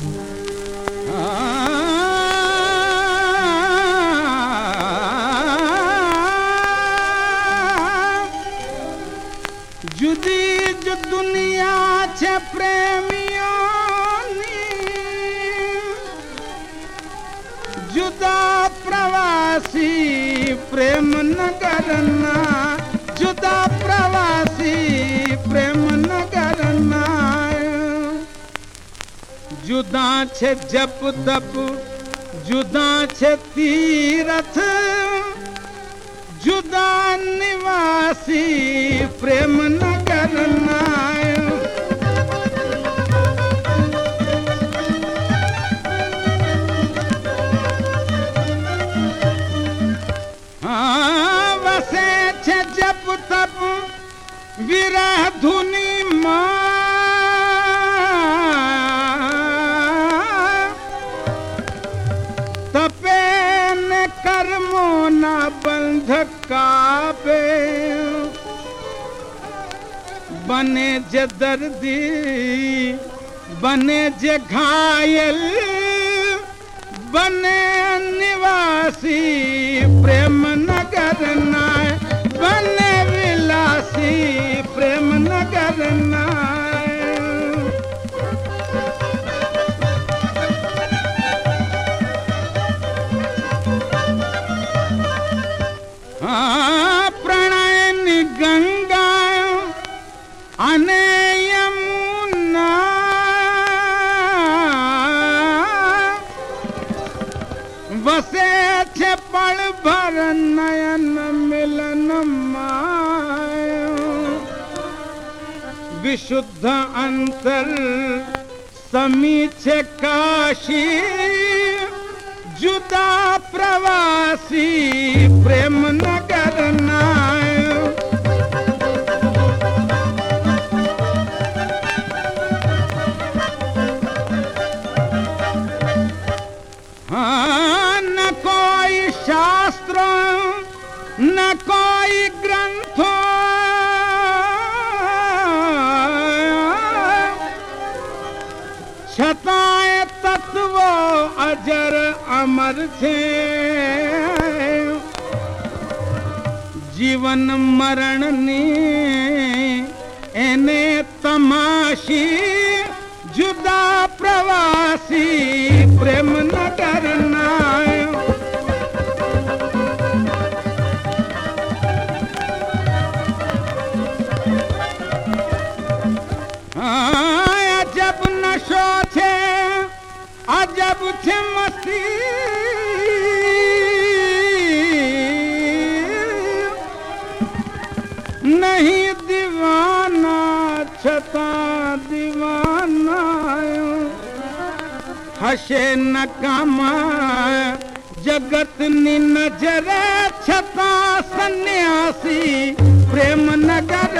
जुदी जो दुनिया छे प्रेमियों जुदा प्रवासी प्रेम नगरन જુદા છે જપ તપ જુદા છે તીરથ જુદા નિવાસી પ્રેમ નગરના હા વસે છે જપ તપ વિરહ ધુની માં धकाबे बने जे दर्दी, बने जे घायल, बने निवासी, प्रेम नगर नाय, बने विलासी, प्रेम नगर नाय। ਵਸੇ ਛੇ ਪਲ ਭਰ ਨਯਨ ਮਿਲਨ ਮਾਇ ਵਿਸ਼ੁੱਧ ਅੰਤਰ ਸਮੀਛੇ ਕਾਸ਼ੀ ਜੁਦਾ ਪ੍ਰਵਾਸੀ न कोई ग्रंथ છતાંય તત્વો અજર અમર છે જીવન મરણની એને તમાશી જુદા પ્રવાસી सब थे नहीं दीवाना, छता दीवाना हसे न कामा जगत नी नज़र, छता सन्यासी, प्रेम नगर